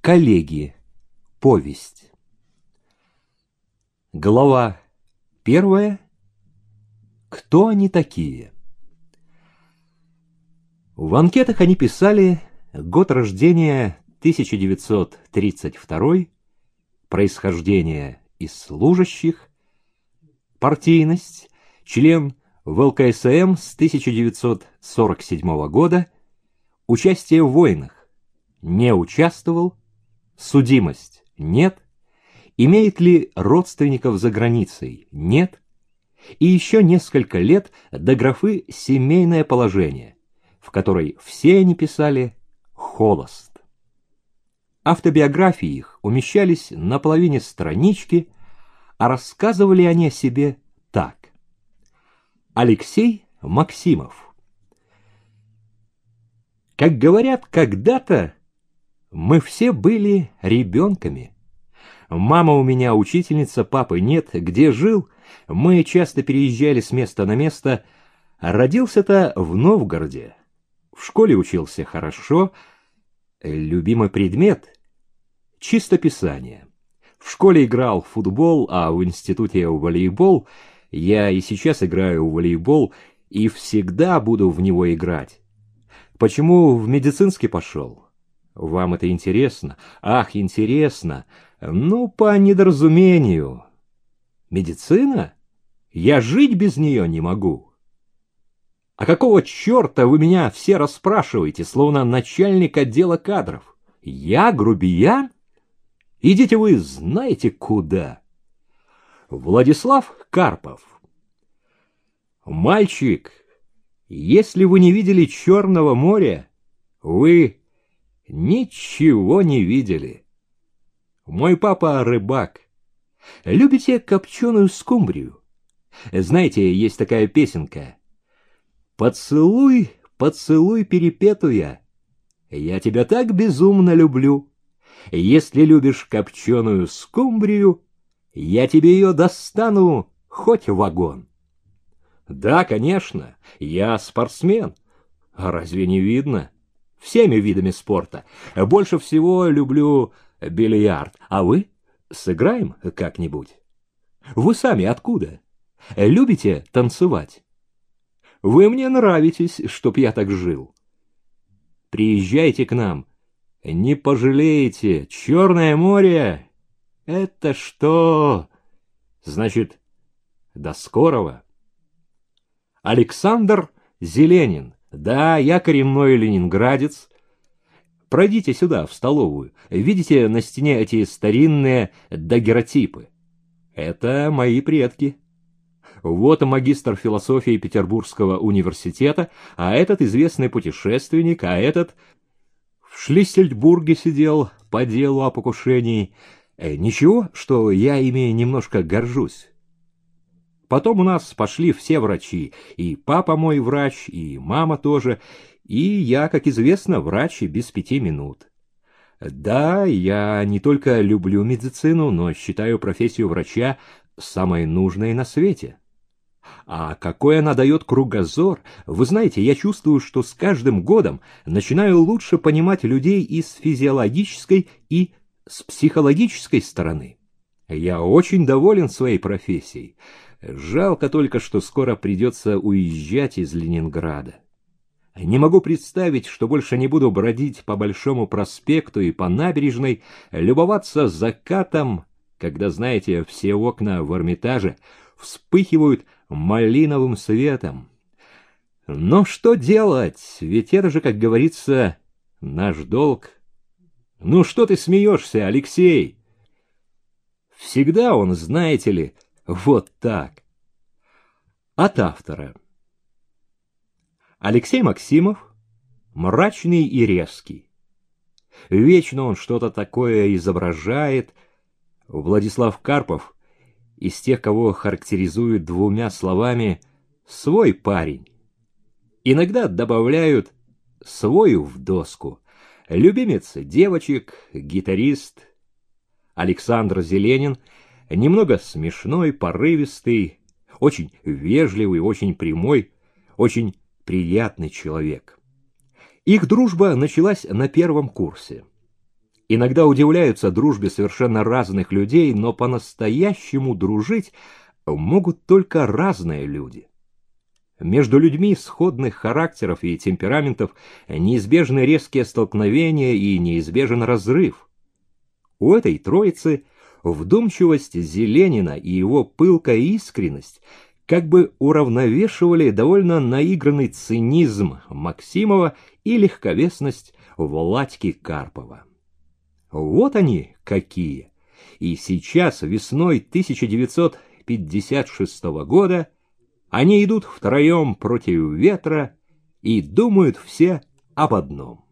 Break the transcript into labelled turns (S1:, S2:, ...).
S1: Коллеги. Повесть. Глава первая. Кто они такие? В анкетах они писали год рождения 1932, происхождение из служащих, партийность, член в ЛКСМ с 1947 года, участие в войнах, не участвовал, Судимость? Нет. Имеет ли родственников за границей? Нет. И еще несколько лет до графы «семейное положение», в которой все они писали «холост». Автобиографии их умещались на половине странички, а рассказывали они о себе так. Алексей Максимов Как говорят, когда-то мы все были ребенками. Мама у меня учительница, папы нет. Где жил? Мы часто переезжали с места на место. Родился-то в Новгороде. В школе учился хорошо. Любимый предмет — чистописание. В школе играл в футбол, а в институте в волейбол. Я и сейчас играю в волейбол и всегда буду в него играть. Почему в медицинский пошел? Вам это интересно? Ах, интересно. Ну, по недоразумению. Медицина? Я жить без нее не могу. А какого черта вы меня все расспрашиваете, словно начальник отдела кадров? Я грубиян? Идите вы знаете куда. Владислав Карпов. Мальчик, если вы не видели Черного моря, вы ничего не видели. Мой папа рыбак. Любите копченую скумбрию? Знаете, есть такая песенка. «Поцелуй, поцелуй перепетуя, я тебя так безумно люблю. Если любишь копченую скумбрию, я тебе ее достану хоть вагон». Да, конечно, я спортсмен. А разве не видно? Всеми видами спорта. Больше всего люблю бильярд. А вы? Сыграем как-нибудь? Вы сами откуда? Любите танцевать? Вы мне нравитесь, чтоб я так жил. Приезжайте к нам. Не пожалеете. Черное море — это что? Значит, до скорого. Александр Зеленин. Да, я коренной ленинградец. Пройдите сюда, в столовую. Видите на стене эти старинные дагеротипы? Это мои предки. Вот магистр философии Петербургского университета, а этот известный путешественник, а этот в Шлиссельбурге сидел по делу о покушении. Э, ничего, что я ими немножко горжусь. Потом у нас пошли все врачи, и папа мой врач, и мама тоже, и я, как известно, врач без пяти минут. Да, я не только люблю медицину, но считаю профессию врача самой нужной на свете. А какой она дает кругозор! Вы знаете, я чувствую, что с каждым годом начинаю лучше понимать людей и с физиологической, и с психологической стороны. Я очень доволен своей профессией. Жалко только, что скоро придется уезжать из Ленинграда. Не могу представить, что больше не буду бродить по Большому проспекту и по набережной, любоваться закатом, когда, знаете, все окна в Эрмитаже вспыхивают малиновым светом. Но что делать? Ведь это же, как говорится, наш долг. Ну что ты смеешься, Алексей? Всегда он, знаете ли, вот так. От автора. Алексей Максимов мрачный и резкий. Вечно он что-то такое изображает. Владислав Карпов из тех, кого характеризуют двумя словами «свой парень». Иногда добавляют «свою в доску». Любимец девочек, гитарист Александр Зеленин — немного смешной, порывистый, очень вежливый, очень прямой, очень приятный человек. Их дружба началась на первом курсе. иногда удивляются дружбе совершенно разных людей, но по-настоящему дружить могут только разные люди. Между людьми сходных характеров и темпераментов неизбежны резкие столкновения и неизбежен разрыв. У этой троицы вдумчивость Зеленина и его пылкая искренность как бы уравновешивали довольно наигранный цинизм Максимова и легковесность Владьки Карпова. Вот они какие! И сейчас, весной 1956 года, они идут втроем против ветра и думают все об одном.